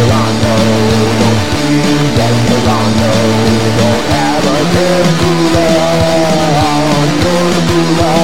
Don't be Don't ever live too long, don't too long